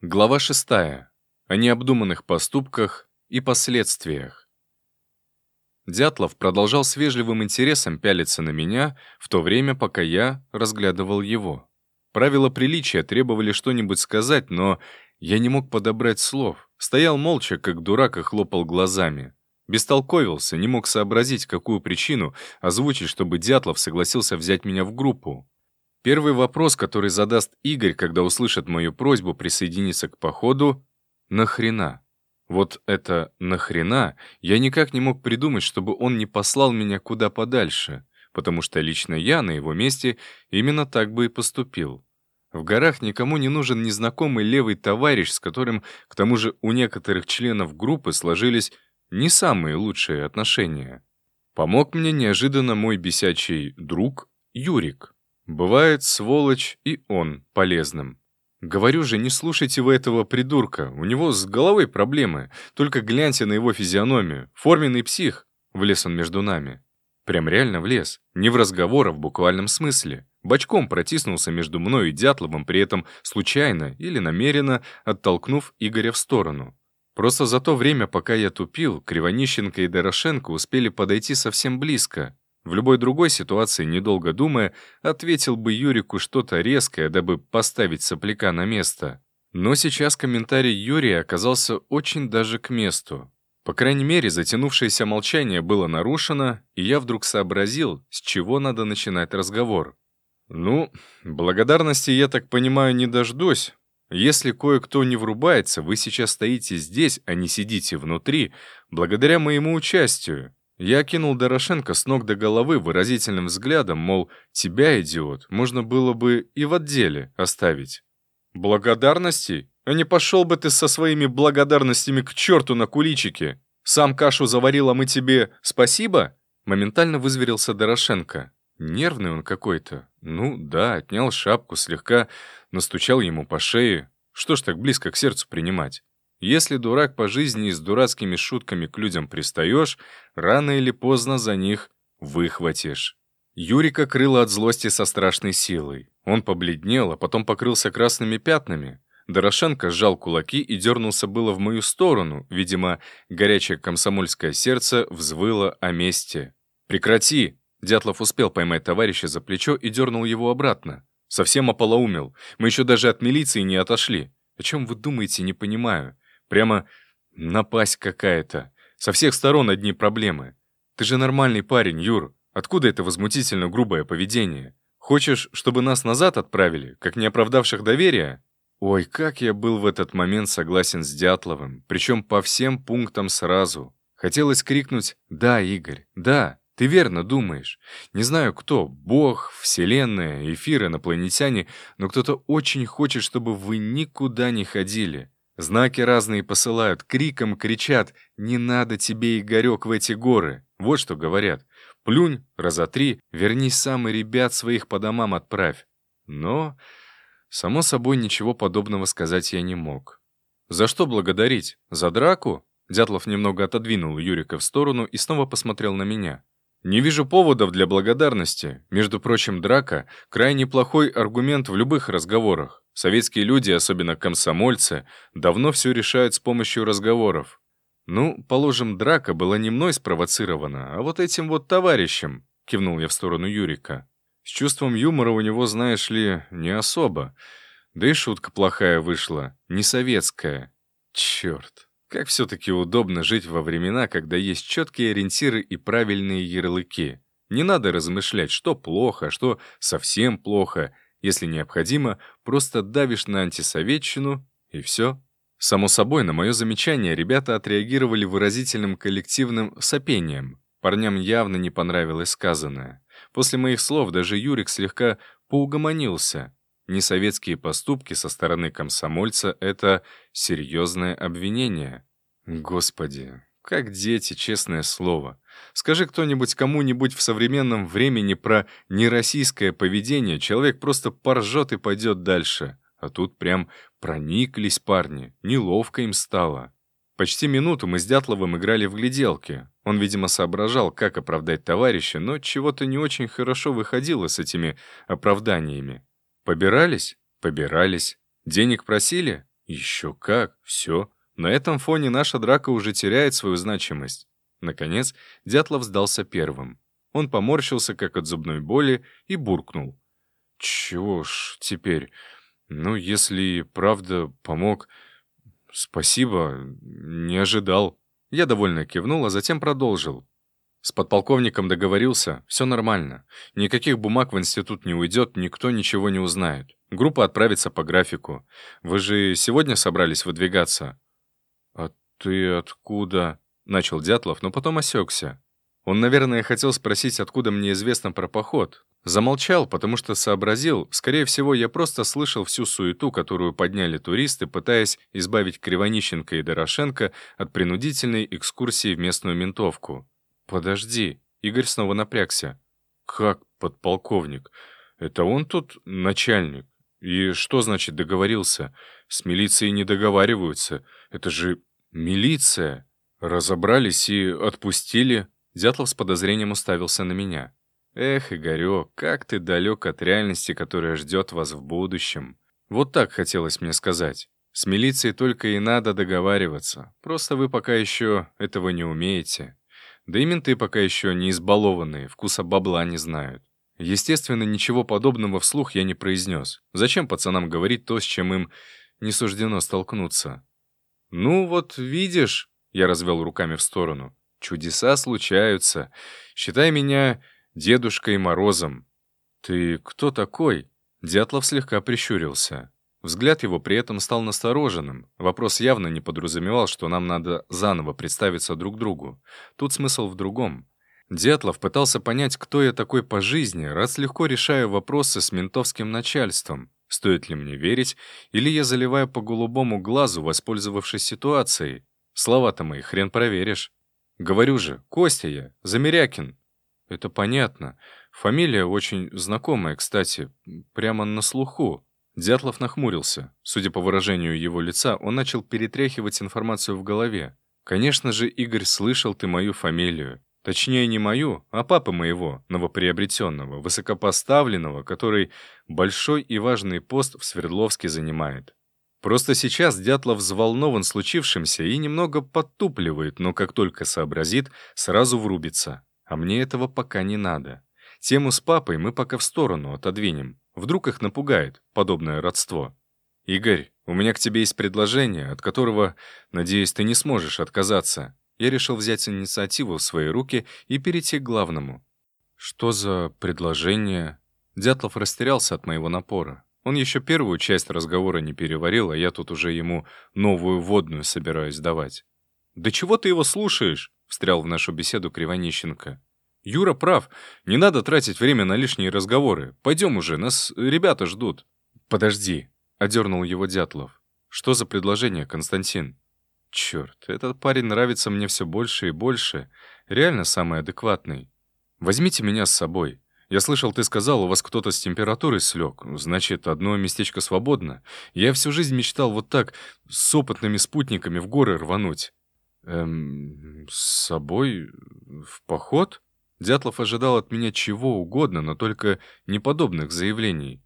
Глава 6. О необдуманных поступках и последствиях. Дятлов продолжал с вежливым интересом пялиться на меня, в то время, пока я разглядывал его. Правила приличия требовали что-нибудь сказать, но я не мог подобрать слов. Стоял молча, как дурак, и хлопал глазами. Бестолковился, не мог сообразить, какую причину озвучить, чтобы Дятлов согласился взять меня в группу. Первый вопрос, который задаст Игорь, когда услышит мою просьбу присоединиться к походу — «Нахрена?». Вот это «нахрена» я никак не мог придумать, чтобы он не послал меня куда подальше, потому что лично я на его месте именно так бы и поступил. В горах никому не нужен незнакомый левый товарищ, с которым, к тому же, у некоторых членов группы сложились не самые лучшие отношения. Помог мне неожиданно мой бесячий друг Юрик. Бывает, сволочь, и он полезным. Говорю же, не слушайте вы этого придурка, у него с головой проблемы. Только гляньте на его физиономию. Форменный псих. Влез он между нами. Прям реально влез. Не в разговор, а в буквальном смысле. Бочком протиснулся между мной и Дятловым, при этом случайно или намеренно оттолкнув Игоря в сторону. Просто за то время, пока я тупил, Кривонищенко и Дорошенко успели подойти совсем близко. В любой другой ситуации, недолго думая, ответил бы Юрику что-то резкое, дабы поставить сопляка на место. Но сейчас комментарий Юрия оказался очень даже к месту. По крайней мере, затянувшееся молчание было нарушено, и я вдруг сообразил, с чего надо начинать разговор. «Ну, благодарности, я так понимаю, не дождусь. Если кое-кто не врубается, вы сейчас стоите здесь, а не сидите внутри, благодаря моему участию. Я кинул Дорошенко с ног до головы выразительным взглядом, мол, тебя, идиот, можно было бы и в отделе оставить. Благодарности? А не пошел бы ты со своими благодарностями к черту на куличике? Сам кашу заварил, а мы тебе спасибо? Моментально вызверился Дорошенко. Нервный он какой-то. Ну да, отнял шапку, слегка настучал ему по шее. Что ж так близко к сердцу принимать? Если дурак по жизни и с дурацкими шутками к людям пристаешь, рано или поздно за них выхватишь. Юрика крыло от злости со страшной силой. Он побледнел, а потом покрылся красными пятнами. Дорошенко сжал кулаки и дернулся было в мою сторону. Видимо, горячее комсомольское сердце взвыло о мести. «Прекрати!» Дятлов успел поймать товарища за плечо и дернул его обратно. «Совсем ополоумел. Мы еще даже от милиции не отошли. О чем вы думаете, не понимаю. Прямо напасть какая-то. Со всех сторон одни проблемы. Ты же нормальный парень, Юр. Откуда это возмутительно грубое поведение? Хочешь, чтобы нас назад отправили, как не оправдавших доверия? Ой, как я был в этот момент согласен с Дятловым, причем по всем пунктам сразу. Хотелось крикнуть «Да, Игорь, да, ты верно думаешь. Не знаю кто, Бог, Вселенная, эфир, инопланетяне, но кто-то очень хочет, чтобы вы никуда не ходили. Знаки разные посылают, криком кричат «Не надо тебе, Игорек, в эти горы!» Вот что говорят. Плюнь, разотри, вернись сам и ребят своих по домам отправь. Но, само собой, ничего подобного сказать я не мог. За что благодарить? За драку? Дятлов немного отодвинул Юрика в сторону и снова посмотрел на меня. Не вижу поводов для благодарности. Между прочим, драка — крайне плохой аргумент в любых разговорах. Советские люди, особенно комсомольцы, давно все решают с помощью разговоров. Ну, положим, драка была не мной спровоцирована, а вот этим вот товарищем, кивнул я в сторону Юрика. С чувством юмора у него, знаешь ли, не особо. Да и шутка плохая вышла, не советская. Черт, как все-таки удобно жить во времена, когда есть четкие ориентиры и правильные ярлыки. Не надо размышлять, что плохо, а что совсем плохо — если необходимо, просто давишь на антисоветчину, и все. Само собой, на мое замечание ребята отреагировали выразительным коллективным сопением. Парням явно не понравилось сказанное. После моих слов даже Юрик слегка поугомонился. Несоветские поступки со стороны комсомольца — это серьезное обвинение. Господи, как дети, честное слово. Скажи кто-нибудь кому-нибудь в современном времени про нероссийское поведение, человек просто поржет и пойдет дальше. А тут прям прониклись парни, неловко им стало. Почти минуту мы с Дятловым играли в гляделки. Он, видимо, соображал, как оправдать товарища, но чего-то не очень хорошо выходило с этими оправданиями. Побирались? Побирались. Денег просили? Еще как, все. На этом фоне наша драка уже теряет свою значимость. Наконец, Дятлов сдался первым. Он поморщился, как от зубной боли, и буркнул. «Чего ж теперь? Ну, если правда помог, спасибо, не ожидал». Я довольно кивнул, а затем продолжил. С подполковником договорился, все нормально. Никаких бумаг в институт не уйдет, никто ничего не узнает. Группа отправится по графику. Вы же сегодня собрались выдвигаться? А ты откуда? Начал Дятлов, но потом осекся. Он, наверное, хотел спросить, откуда мне известно про поход. Замолчал, потому что сообразил, скорее всего, я просто слышал всю суету, которую подняли туристы, пытаясь избавить Кривонищенко и Дорошенко от принудительной экскурсии в местную ментовку. «Подожди», — Игорь снова напрягся. «Как подполковник? Это он тут начальник? И что значит договорился? С милицией не договариваются. Это же милиция!» Разобрались и отпустили. Дятлов с подозрением уставился на меня. «Эх, Игорек, как ты далек от реальности, которая ждет вас в будущем». Вот так хотелось мне сказать. С милицией только и надо договариваться. Просто вы пока еще этого не умеете. Да и менты пока еще не избалованные, вкуса бабла не знают. Естественно, ничего подобного вслух я не произнес. Зачем пацанам говорить то, с чем им не суждено столкнуться? «Ну вот, видишь», — я развел руками в сторону, — «чудеса случаются. Считай меня Дедушкой Морозом». «Ты кто такой?» Дятлов слегка прищурился. Взгляд его при этом стал настороженным. Вопрос явно не подразумевал, что нам надо заново представиться друг другу. Тут смысл в другом. Дятлов пытался понять, кто я такой по жизни, раз легко решаю вопросы с ментовским начальством. Стоит ли мне верить, или я заливаю по голубому глазу, воспользовавшись ситуацией? Слова-то мои хрен проверишь. Говорю же, Костя я, Замерякин. Это понятно. Фамилия очень знакомая, кстати, прямо на слуху. Дятлов нахмурился. Судя по выражению его лица, он начал перетряхивать информацию в голове. «Конечно же, Игорь, слышал ты мою фамилию. Точнее, не мою, а папы моего, новоприобретенного, высокопоставленного, который большой и важный пост в Свердловске занимает. Просто сейчас Дятлов взволнован случившимся и немного подтупливает, но как только сообразит, сразу врубится. А мне этого пока не надо. Тему с папой мы пока в сторону отодвинем. Вдруг их напугает подобное родство. «Игорь, у меня к тебе есть предложение, от которого, надеюсь, ты не сможешь отказаться». Я решил взять инициативу в свои руки и перейти к главному. «Что за предложение?» Дятлов растерялся от моего напора. Он еще первую часть разговора не переварил, а я тут уже ему новую водную собираюсь давать. «Да чего ты его слушаешь?» — встрял в нашу беседу Кривонищенко. Юра прав. Не надо тратить время на лишние разговоры. Пойдем уже, нас ребята ждут. Подожди, одернул его Дятлов. Что за предложение, Константин? Черт, этот парень нравится мне все больше и больше. Реально самый адекватный. Возьмите меня с собой. Я слышал, ты сказал, у вас кто-то с температурой слег. Значит, одно местечко свободно. Я всю жизнь мечтал вот так, с опытными спутниками в горы рвануть. Эм, с собой в поход? Дятлов ожидал от меня чего угодно, но только неподобных заявлений.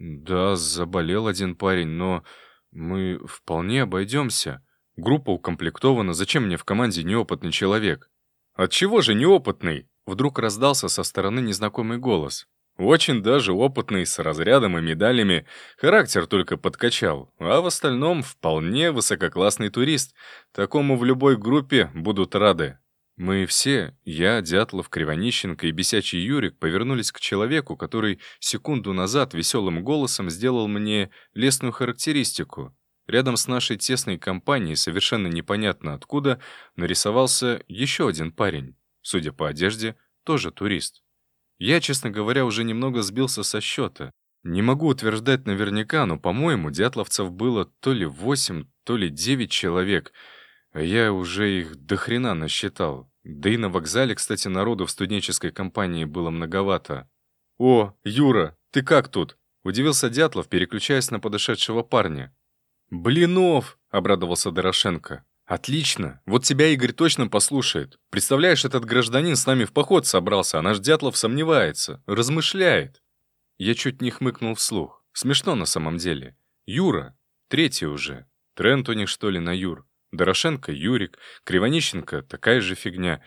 «Да, заболел один парень, но мы вполне обойдемся. Группа укомплектована, зачем мне в команде неопытный человек?» «Отчего же неопытный?» Вдруг раздался со стороны незнакомый голос. «Очень даже опытный, с разрядом и медалями. Характер только подкачал, а в остальном вполне высококлассный турист. Такому в любой группе будут рады». Мы все, я, Дятлов, Кривонищенко и бесячий Юрик, повернулись к человеку, который секунду назад веселым голосом сделал мне лестную характеристику. Рядом с нашей тесной компанией, совершенно непонятно откуда, нарисовался еще один парень. Судя по одежде, тоже турист. Я, честно говоря, уже немного сбился со счета. Не могу утверждать наверняка, но, по-моему, дятловцев было то ли восемь, то ли девять человек, а я уже их до хрена насчитал. Да и на вокзале, кстати, народу в студенческой компании было многовато. «О, Юра, ты как тут?» — удивился Дятлов, переключаясь на подошедшего парня. «Блинов!» — обрадовался Дорошенко. «Отлично! Вот тебя Игорь точно послушает. Представляешь, этот гражданин с нами в поход собрался, а наш Дятлов сомневается, размышляет». Я чуть не хмыкнул вслух. Смешно на самом деле. Юра, третий уже. Тренд у них, что ли, на Юр? Дорошенко — Юрик, Кривонищенко — такая же фигня.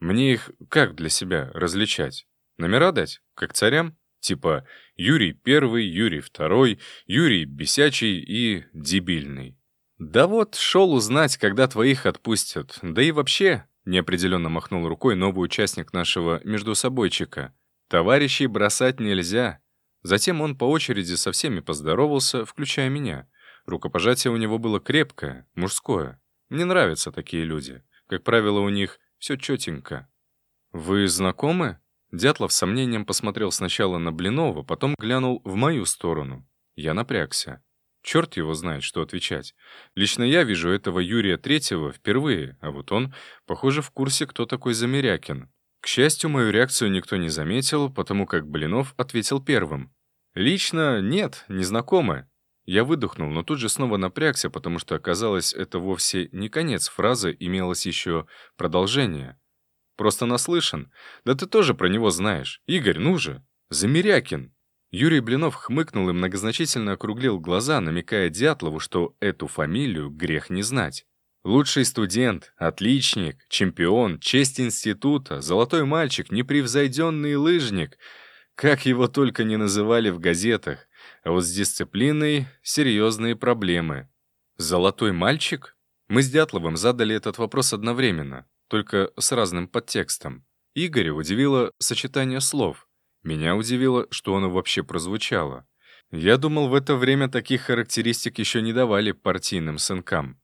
Мне их как для себя различать? Номера дать? Как царям? Типа Юрий Первый, Юрий Второй, Юрий Бесячий и Дебильный. Да вот, шел узнать, когда твоих отпустят. Да и вообще, неопределенно махнул рукой новый участник нашего междусобойчика. Товарищей бросать нельзя. Затем он по очереди со всеми поздоровался, включая меня. Рукопожатие у него было крепкое, мужское. Мне нравятся такие люди. Как правило, у них все четенько. «Вы знакомы?» Дятлов с сомнением посмотрел сначала на Блинова, потом глянул в мою сторону. Я напрягся. Черт его знает, что отвечать. Лично я вижу этого Юрия Третьего впервые, а вот он, похоже, в курсе, кто такой Замерякин. К счастью, мою реакцию никто не заметил, потому как Блинов ответил первым. «Лично нет, не знакомы». Я выдохнул, но тут же снова напрягся, потому что оказалось, это вовсе не конец фразы, имелось еще продолжение. Просто наслышан. Да ты тоже про него знаешь. Игорь, ну же. Замерякин. Юрий Блинов хмыкнул и многозначительно округлил глаза, намекая Дятлову, что эту фамилию грех не знать. Лучший студент, отличник, чемпион, честь института, золотой мальчик, непревзойденный лыжник. Как его только не называли в газетах. А вот с дисциплиной серьезные проблемы. «Золотой мальчик?» Мы с Дятловым задали этот вопрос одновременно только с разным подтекстом. Игоря удивило сочетание слов. Меня удивило, что оно вообще прозвучало. Я думал, в это время таких характеристик еще не давали партийным сынкам.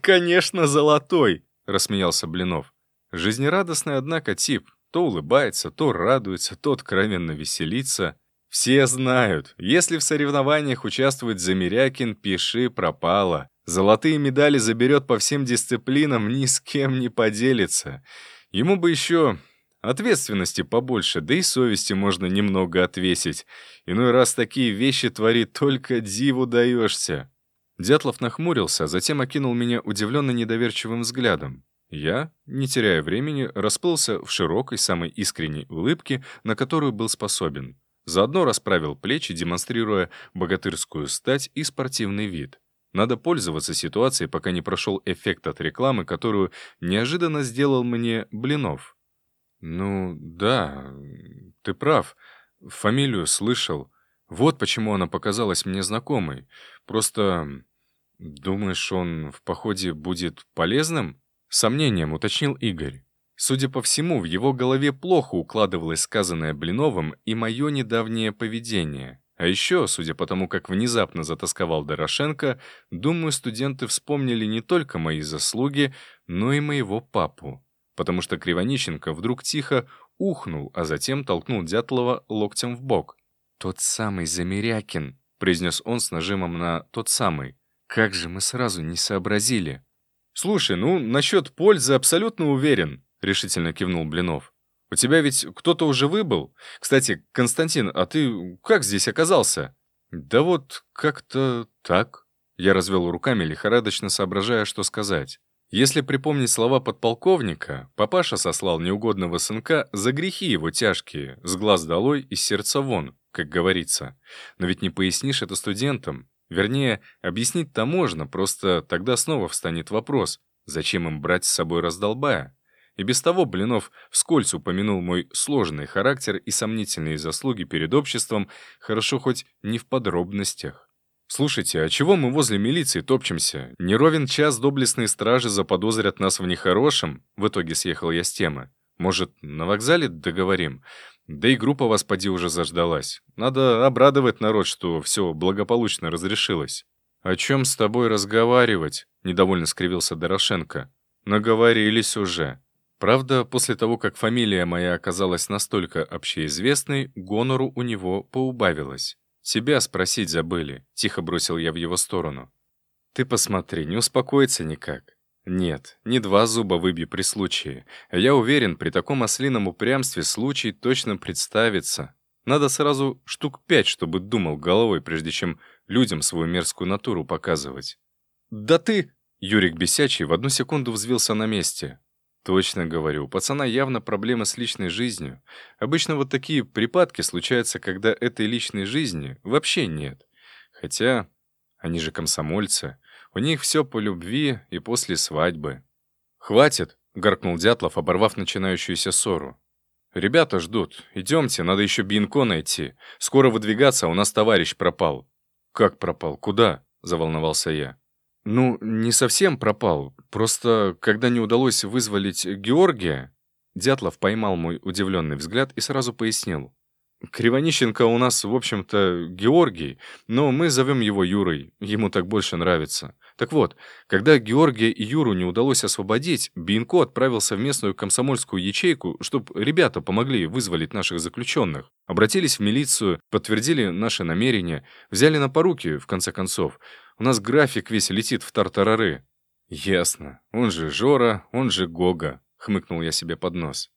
«Конечно, золотой!» — рассмеялся Блинов. Жизнерадостный, однако, тип. То улыбается, то радуется, то откровенно веселится. Все знают, если в соревнованиях участвует Замерякин, пиши пропало. Золотые медали заберет по всем дисциплинам, ни с кем не поделится. Ему бы еще ответственности побольше, да и совести можно немного отвесить. Иной раз такие вещи творит, только диву даешься. Дятлов нахмурился, а затем окинул меня удивленно недоверчивым взглядом. Я, не теряя времени, расплылся в широкой, самой искренней улыбке, на которую был способен. Заодно расправил плечи, демонстрируя богатырскую стать и спортивный вид. Надо пользоваться ситуацией, пока не прошел эффект от рекламы, которую неожиданно сделал мне Блинов. «Ну, да, ты прав. Фамилию слышал. Вот почему она показалась мне знакомой. Просто думаешь, он в походе будет полезным?» Сомнением уточнил Игорь. Судя по всему, в его голове плохо укладывалось сказанное Блиновым и мое недавнее поведение. А еще, судя по тому, как внезапно затасковал Дорошенко, думаю, студенты вспомнили не только мои заслуги, но и моего папу. Потому что Кривонищенко вдруг тихо ухнул, а затем толкнул Дятлова локтем в бок. «Тот самый Замерякин», — произнес он с нажимом на «тот самый». «Как же мы сразу не сообразили?» «Слушай, ну, насчет пользы абсолютно уверен», — решительно кивнул Блинов. У тебя ведь кто-то уже выбыл? Кстати, Константин, а ты как здесь оказался?» «Да вот как-то так». Я развел руками, лихорадочно соображая, что сказать. Если припомнить слова подполковника, папаша сослал неугодного сынка за грехи его тяжкие, с глаз долой и сердца вон, как говорится. Но ведь не пояснишь это студентам. Вернее, объяснить-то можно, просто тогда снова встанет вопрос, зачем им брать с собой раздолбая? И без того Блинов вскользь упомянул мой сложный характер и сомнительные заслуги перед обществом, хорошо хоть не в подробностях. «Слушайте, а чего мы возле милиции топчемся? Не ровен час доблестные стражи заподозрят нас в нехорошем?» В итоге съехал я с темы. «Может, на вокзале договорим? Да и группа вас поди уже заждалась. Надо обрадовать народ, что все благополучно разрешилось». «О чем с тобой разговаривать?» — недовольно скривился Дорошенко. «Наговорились уже. Правда, после того, как фамилия моя оказалась настолько общеизвестной, гонору у него поубавилось. «Тебя спросить забыли», — тихо бросил я в его сторону. «Ты посмотри, не успокоится никак». «Нет, не два зуба выби при случае. Я уверен, при таком ослином упрямстве случай точно представится. Надо сразу штук пять, чтобы думал головой, прежде чем людям свою мерзкую натуру показывать». «Да ты...» Юрик Бесячий в одну секунду взвился на месте. Точно говорю, у пацана явно проблемы с личной жизнью. Обычно вот такие припадки случаются, когда этой личной жизни вообще нет. Хотя они же комсомольцы. У них все по любви и после свадьбы. «Хватит!» — гаркнул Дятлов, оборвав начинающуюся ссору. «Ребята ждут. Идемте, надо еще Бинко найти. Скоро выдвигаться, а у нас товарищ пропал». «Как пропал? Куда?» — заволновался я. «Ну, не совсем пропал. Просто, когда не удалось вызволить Георгия...» Дятлов поймал мой удивленный взгляд и сразу пояснил. «Кривонищенко у нас, в общем-то, Георгий, но мы зовем его Юрой, ему так больше нравится. Так вот, когда Георгия и Юру не удалось освободить, Бинко отправился в местную комсомольскую ячейку, чтобы ребята помогли вызволить наших заключенных. Обратились в милицию, подтвердили наши намерения, взяли на поруки, в конце концов. У нас график весь летит в тартарары». «Ясно. Он же Жора, он же Гога», — хмыкнул я себе под нос.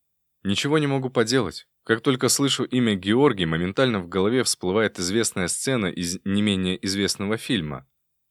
«Ничего не могу поделать. Как только слышу имя Георгий, моментально в голове всплывает известная сцена из не менее известного фильма.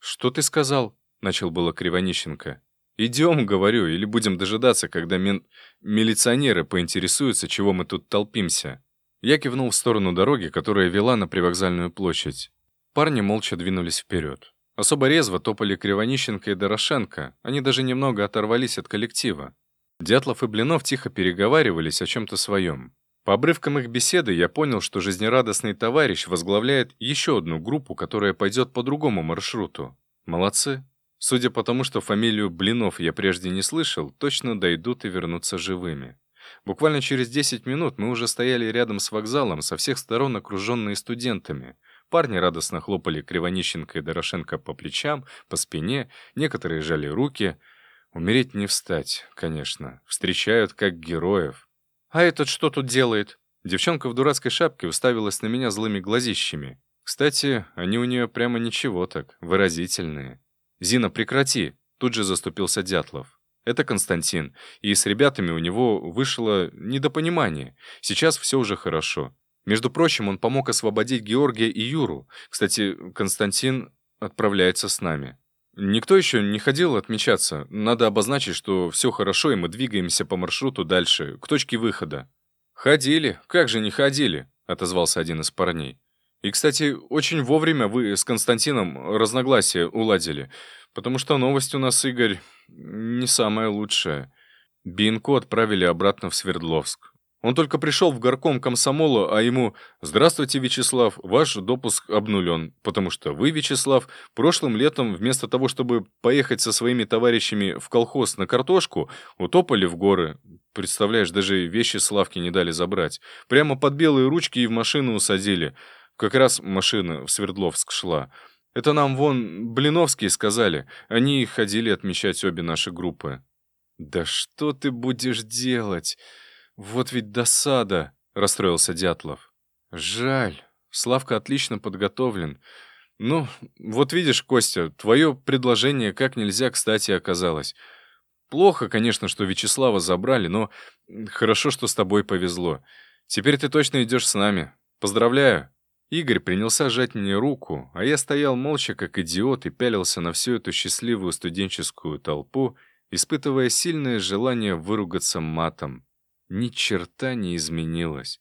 «Что ты сказал?» — начал было Кривонищенко. «Идем, — говорю, — или будем дожидаться, когда мен... милиционеры поинтересуются, чего мы тут толпимся». Я кивнул в сторону дороги, которая вела на привокзальную площадь. Парни молча двинулись вперед. Особо резво топали Кривонищенко и Дорошенко, они даже немного оторвались от коллектива. Дятлов и Блинов тихо переговаривались о чем-то своем. По обрывкам их беседы я понял, что жизнерадостный товарищ возглавляет еще одну группу, которая пойдет по другому маршруту. Молодцы. Судя по тому, что фамилию Блинов я прежде не слышал, точно дойдут и вернутся живыми. Буквально через 10 минут мы уже стояли рядом с вокзалом, со всех сторон окруженные студентами. Парни радостно хлопали Кривонищенко и Дорошенко по плечам, по спине, некоторые жали руки. Умереть не встать, конечно. Встречают как героев. «А этот что тут делает?» Девчонка в дурацкой шапке уставилась на меня злыми глазищами. Кстати, они у нее прямо ничего так, выразительные. «Зина, прекрати!» Тут же заступился Дятлов. Это Константин, и с ребятами у него вышло недопонимание. Сейчас все уже хорошо. Между прочим, он помог освободить Георгия и Юру. Кстати, Константин отправляется с нами. Никто еще не ходил отмечаться. Надо обозначить, что все хорошо, и мы двигаемся по маршруту дальше, к точке выхода. «Ходили. Как же не ходили?» — отозвался один из парней. «И, кстати, очень вовремя вы с Константином разногласия уладили, потому что новость у нас, Игорь, не самая лучшая. Бинку отправили обратно в Свердловск. Он только пришел в горком комсомола, а ему «Здравствуйте, Вячеслав, ваш допуск обнулен, потому что вы, Вячеслав, прошлым летом вместо того, чтобы поехать со своими товарищами в колхоз на картошку, утопали в горы. Представляешь, даже вещи Славки не дали забрать. Прямо под белые ручки и в машину усадили. Как раз машина в Свердловск шла. Это нам вон Блиновские сказали. Они ходили отмечать обе наши группы». «Да что ты будешь делать?» «Вот ведь досада!» — расстроился Дятлов. «Жаль. Славка отлично подготовлен. Ну, вот видишь, Костя, твое предложение как нельзя кстати оказалось. Плохо, конечно, что Вячеслава забрали, но хорошо, что с тобой повезло. Теперь ты точно идешь с нами. Поздравляю!» Игорь принялся сжать мне руку, а я стоял молча, как идиот, и пялился на всю эту счастливую студенческую толпу, испытывая сильное желание выругаться матом. Ни черта не изменилось.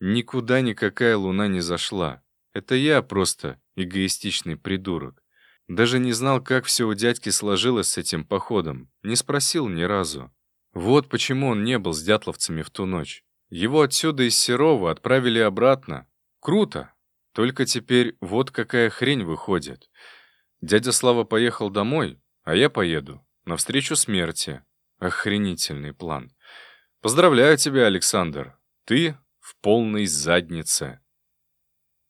Никуда никакая луна не зашла. Это я просто эгоистичный придурок. Даже не знал, как все у дядьки сложилось с этим походом. Не спросил ни разу. Вот почему он не был с дятловцами в ту ночь. Его отсюда из Серова отправили обратно. Круто. Только теперь вот какая хрень выходит. Дядя Слава поехал домой, а я поеду. Навстречу смерти. Охренительный план. Поздравляю тебя, Александр. Ты в полной заднице.